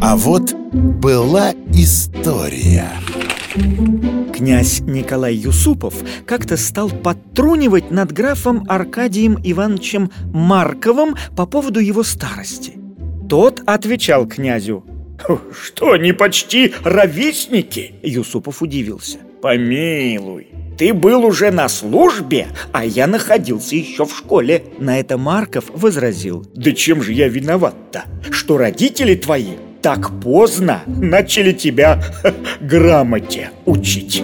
А вот была история. Князь Николай Юсупов как-то стал подтрунивать над графом Аркадием Ивановичем Марковым по поводу его старости. Тот отвечал князю «Что, не почти ровесники?» Юсупов удивился «Помилуй, ты был уже на службе, а я находился еще в школе». На это Марков возразил «Да чем же я виноват-то, что родители твои так поздно начали тебя грамоте учить.